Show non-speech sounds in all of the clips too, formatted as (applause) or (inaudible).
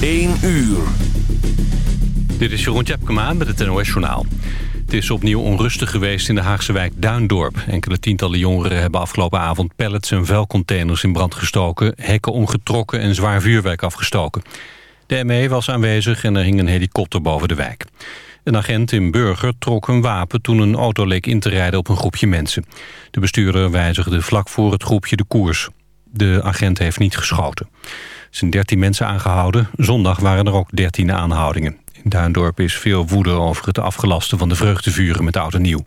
1 uur. Dit is Jeroen Tjepkema met het NOS Journaal. Het is opnieuw onrustig geweest in de Haagse wijk Duindorp. Enkele tientallen jongeren hebben afgelopen avond pallets en vuilcontainers in brand gestoken... hekken omgetrokken en zwaar vuurwerk afgestoken. De ME was aanwezig en er hing een helikopter boven de wijk. Een agent in Burger trok een wapen toen een auto leek in te rijden op een groepje mensen. De bestuurder wijzigde vlak voor het groepje de koers. De agent heeft niet geschoten. Zijn 13 mensen aangehouden. Zondag waren er ook 13 aanhoudingen. In Duindorp is veel woede over het afgelasten van de vreugdevuren met oud en nieuw.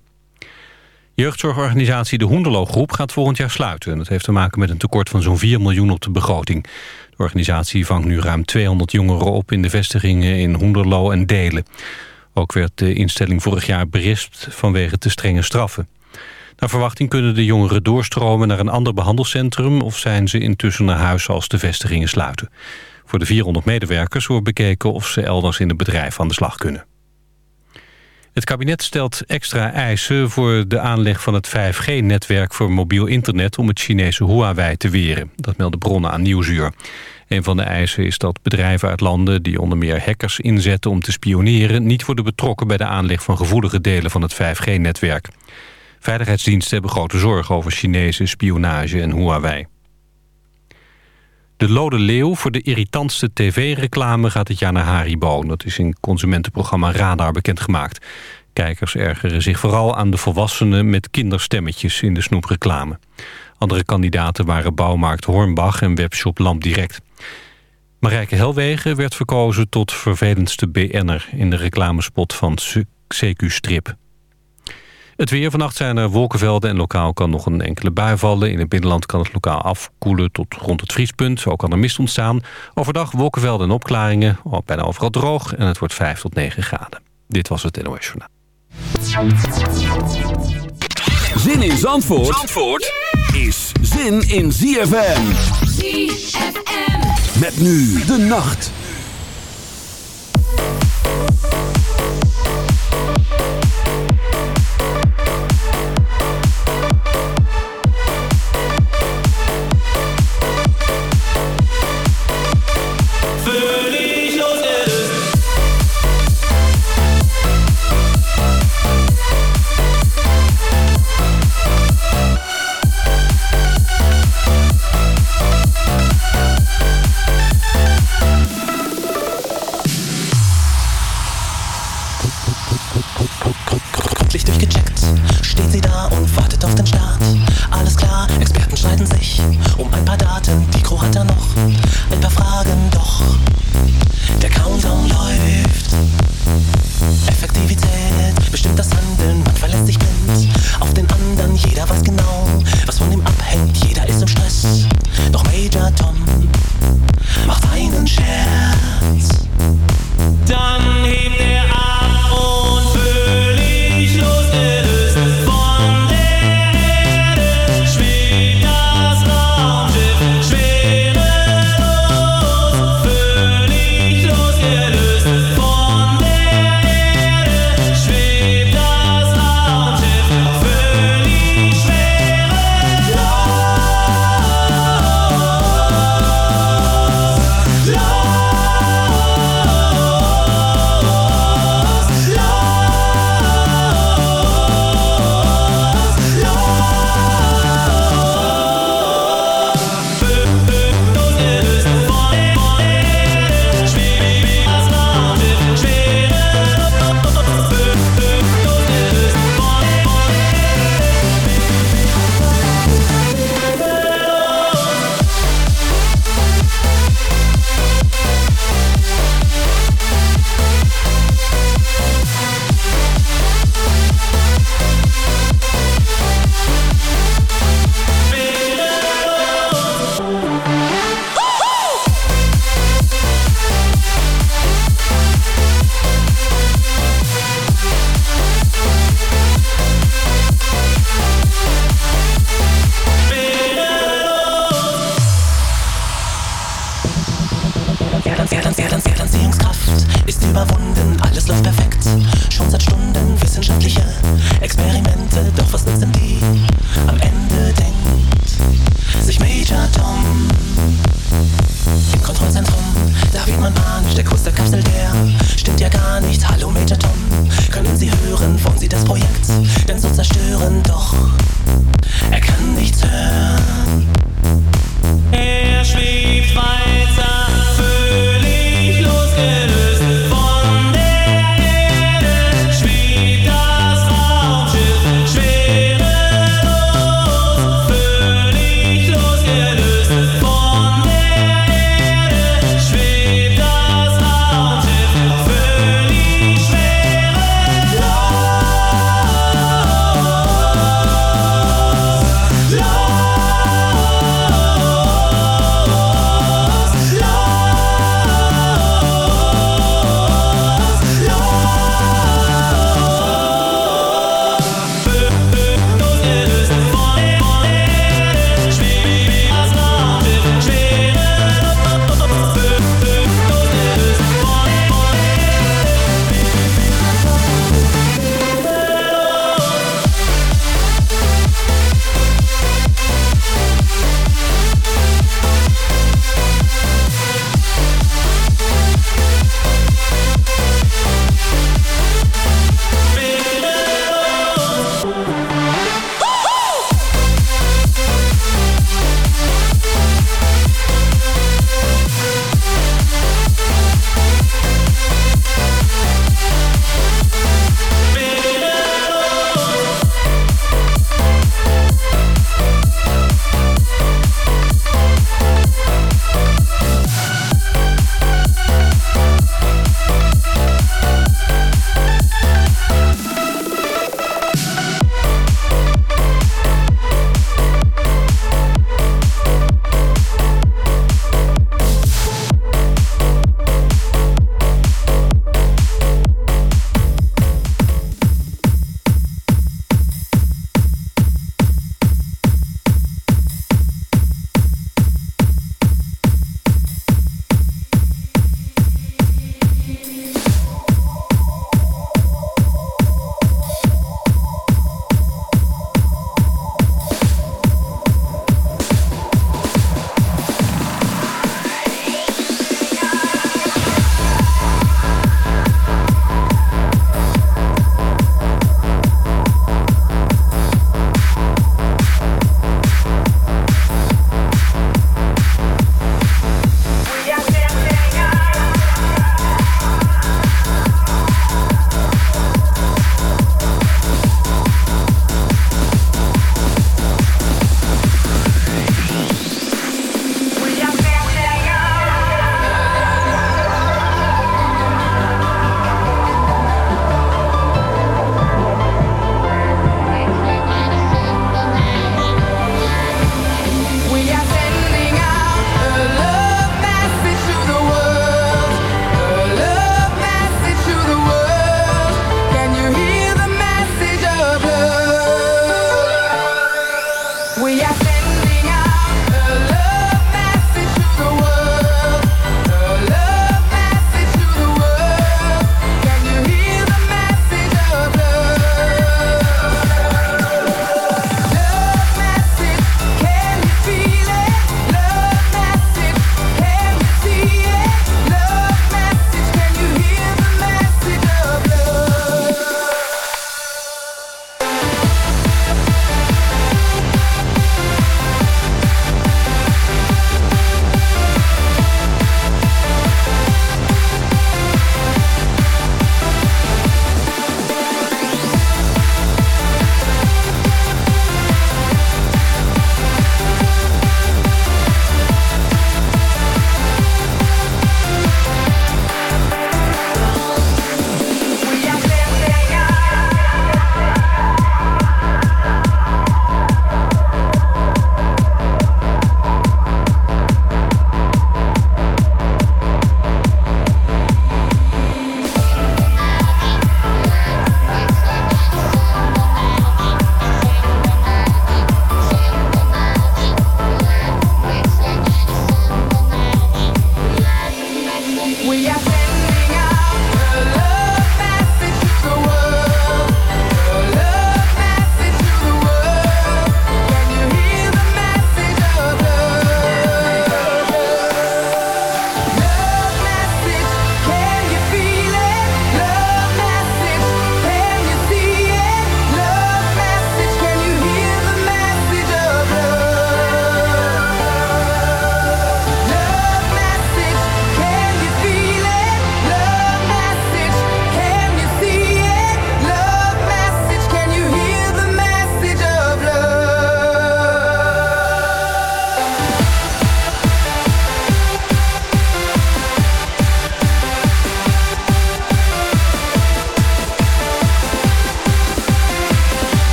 Jeugdzorgorganisatie De Hoenderloo Groep gaat volgend jaar sluiten. Dat heeft te maken met een tekort van zo'n 4 miljoen op de begroting. De organisatie vangt nu ruim 200 jongeren op in de vestigingen in Hoenderloo en Delen. Ook werd de instelling vorig jaar berispt vanwege te strenge straffen. Naar verwachting kunnen de jongeren doorstromen naar een ander behandelcentrum... of zijn ze intussen naar huis als de vestigingen sluiten. Voor de 400 medewerkers wordt bekeken of ze elders in het bedrijf aan de slag kunnen. Het kabinet stelt extra eisen voor de aanleg van het 5G-netwerk voor mobiel internet om het Chinese Huawei te weren. Dat melden bronnen aan Nieuwsuur. Een van de eisen is dat bedrijven uit landen die onder meer hackers inzetten om te spioneren niet worden betrokken bij de aanleg van gevoelige delen van het 5G-netwerk. Veiligheidsdiensten hebben grote zorgen over Chinese spionage en Huawei. De Lode Leeuw voor de irritantste tv-reclame gaat dit jaar naar Haribo. Dat is in consumentenprogramma Radar bekendgemaakt. Kijkers ergeren zich vooral aan de volwassenen met kinderstemmetjes in de snoepreclame. Andere kandidaten waren bouwmarkt Hornbach en webshop Lamp Direct. Marijke Helwegen werd verkozen tot vervelendste BN'er... in de reclamespot van CQ Strip. Het weer vannacht zijn er wolkenvelden en lokaal kan nog een enkele bui vallen. In het binnenland kan het lokaal afkoelen tot rond het vriespunt. Ook kan er mist ontstaan. Overdag wolkenvelden en opklaringen. Bijna overal droog en het wordt 5 tot 9 graden. Dit was het NOS Journaal. Zin in Zandvoort, Zandvoort is zin in ZFM. ZFM. Met nu de nacht. Um ein paar Daten, die Croata noch, ein paar Fragen doch. Der Countdown läuft.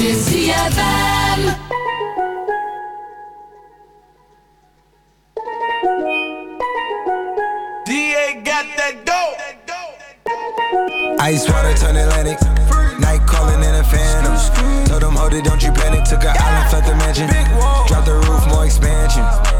C'était CFM. Ice water turn Atlantic. Night calling in a phantom. Told hold it, don't you panic. Took an island, left the mansion. Dropped the roof, more expansion.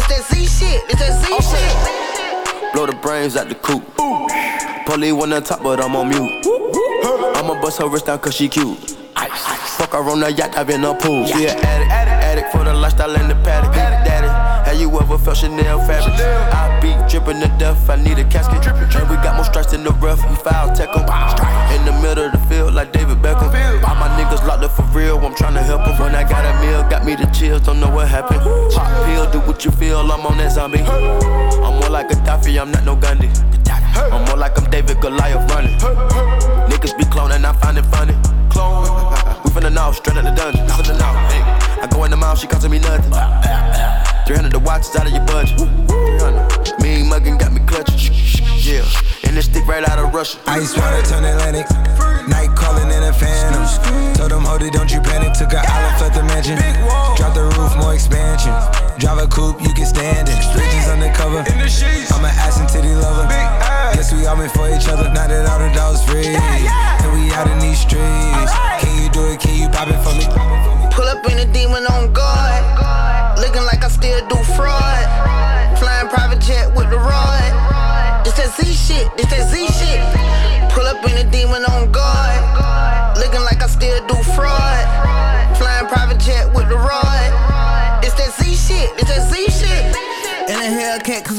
It's that Z shit. It's that Z shit. Blow the brains out the coop. Polly one on top, but I'm on mute. I'ma bust her wrist down cause she cute. Fuck her on the yacht, I've been a pool. She an addict, addict, addict for the lifestyle in the paddock. Daddy, have you ever felt Chanel fabric? I be dripping to death, I need a casket. And we got more strikes in the rough, we foul tech em. In the middle of the field, like David Beckham. All my niggas locked up for real, I'm trying to help them. When I got a meal, got me the chills, don't know what happened. Pop pill, do what you feel, I'm on that zombie. I'm more like a Gaddafi, I'm not no Gandhi. I'm more like I'm David Goliath running. Niggas be cloning, I find it funny. Clone. (laughs) We finna know, straight out the dungeon. I go in the mouth, she costing me nothing. 300 the watch is out of your budget. 300. Mean muggin' got me clutching. Yeah. And this stick right out of Russia. Ice water turn Atlantic. Night calling in a phantom. Told them, hold it, don't you panic. Took an island, left the mansion. Drop the roof, more expansion. Drive a coupe, you can stand it. Bridges undercover. I'm an ass and titty lover. Guess we all meant for each other. Now that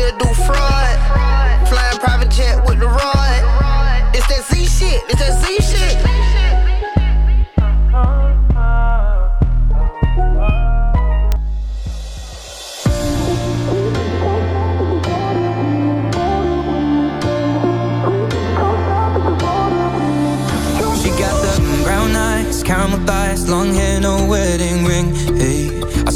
Still do fraud. Flying private jet with the rod. It's that Z shit, it's that Z shit. She got the brown eyes, caramel thighs, long hair, no wedding ring.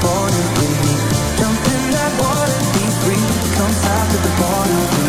Border with me. Jump in that water, be free. Come south to the border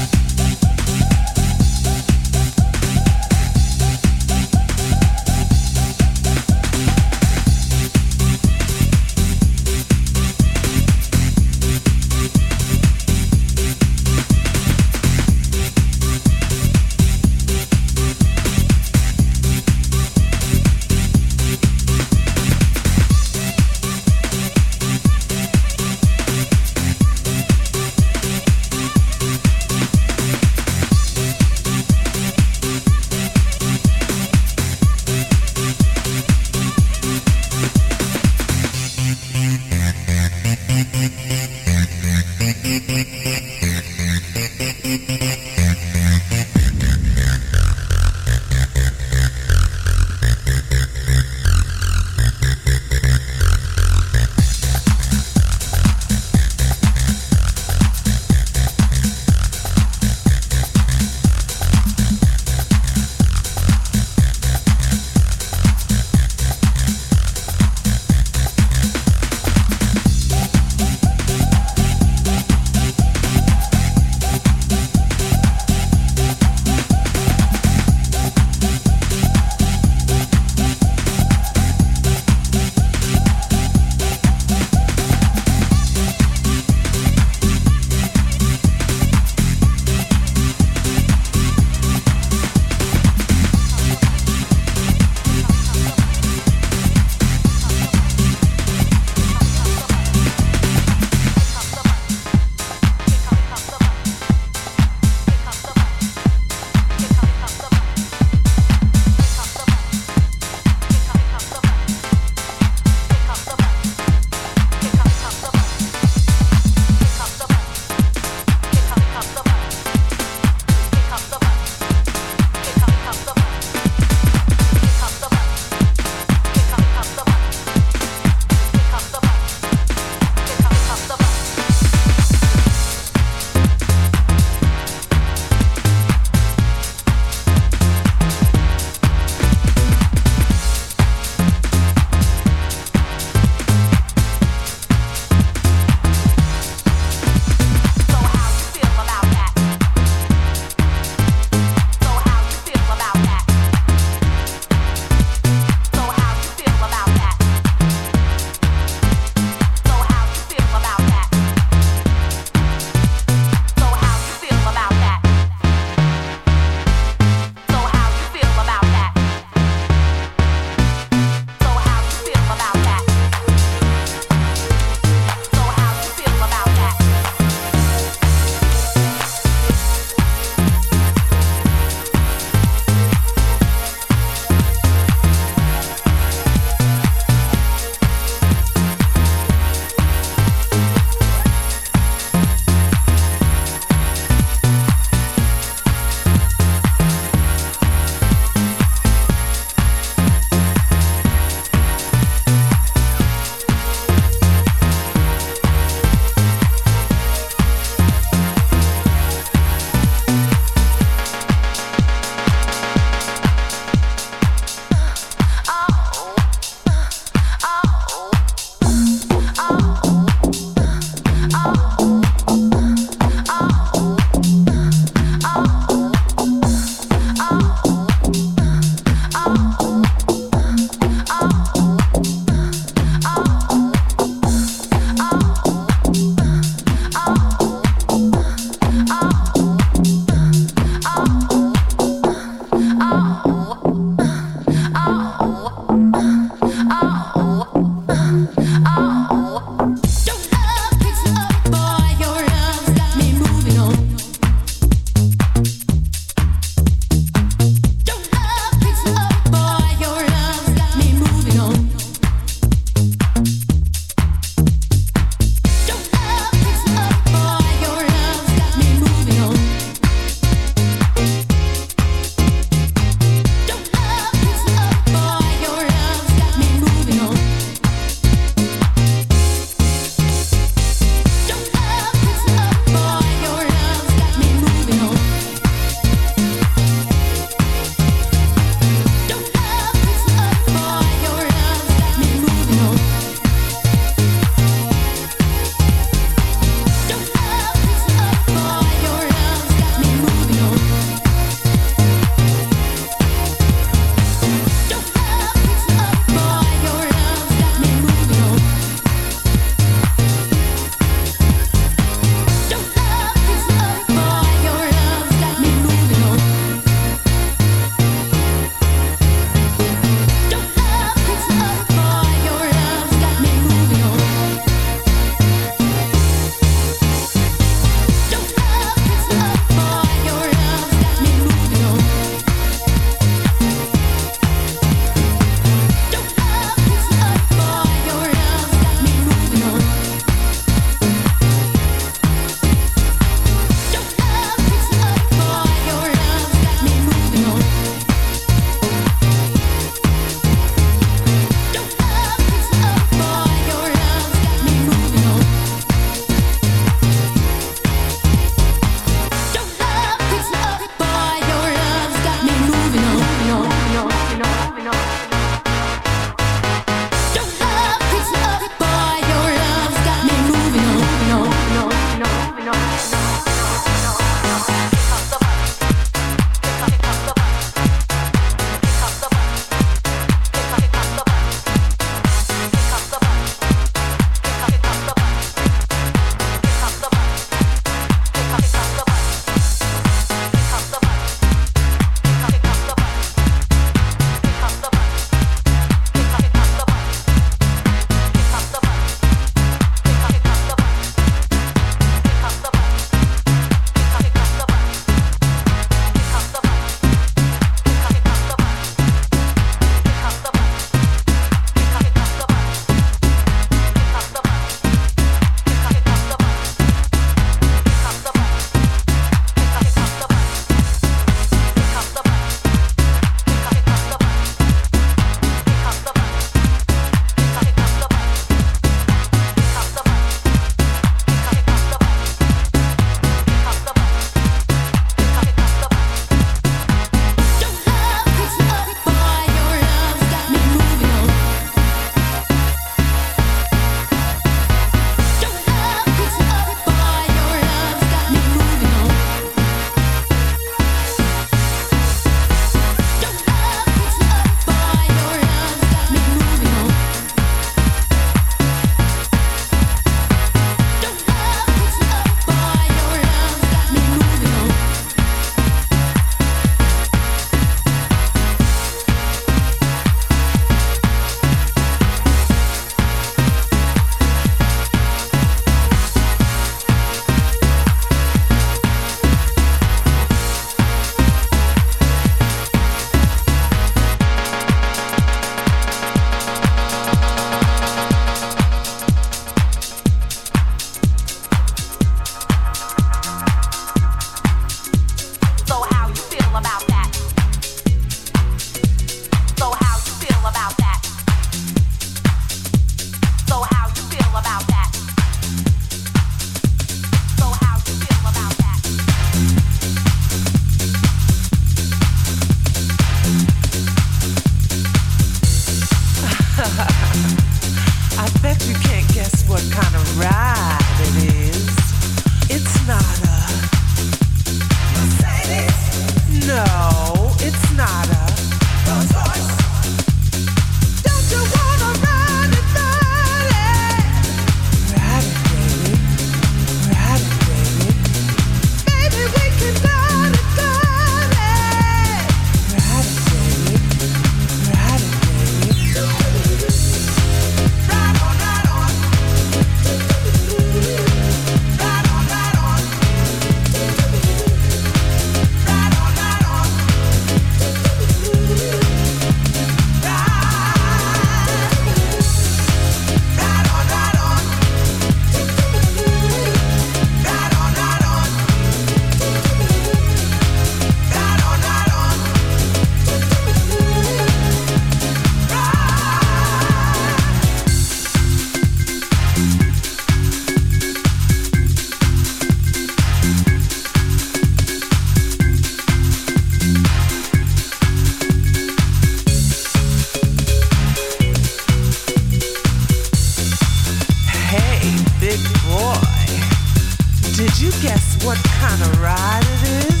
Did you guess what kind of ride it is?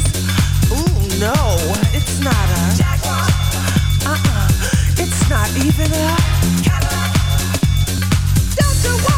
Ooh, no, it's not a Jaguar. Uh-uh, it's not even a Cadillac. Don't you want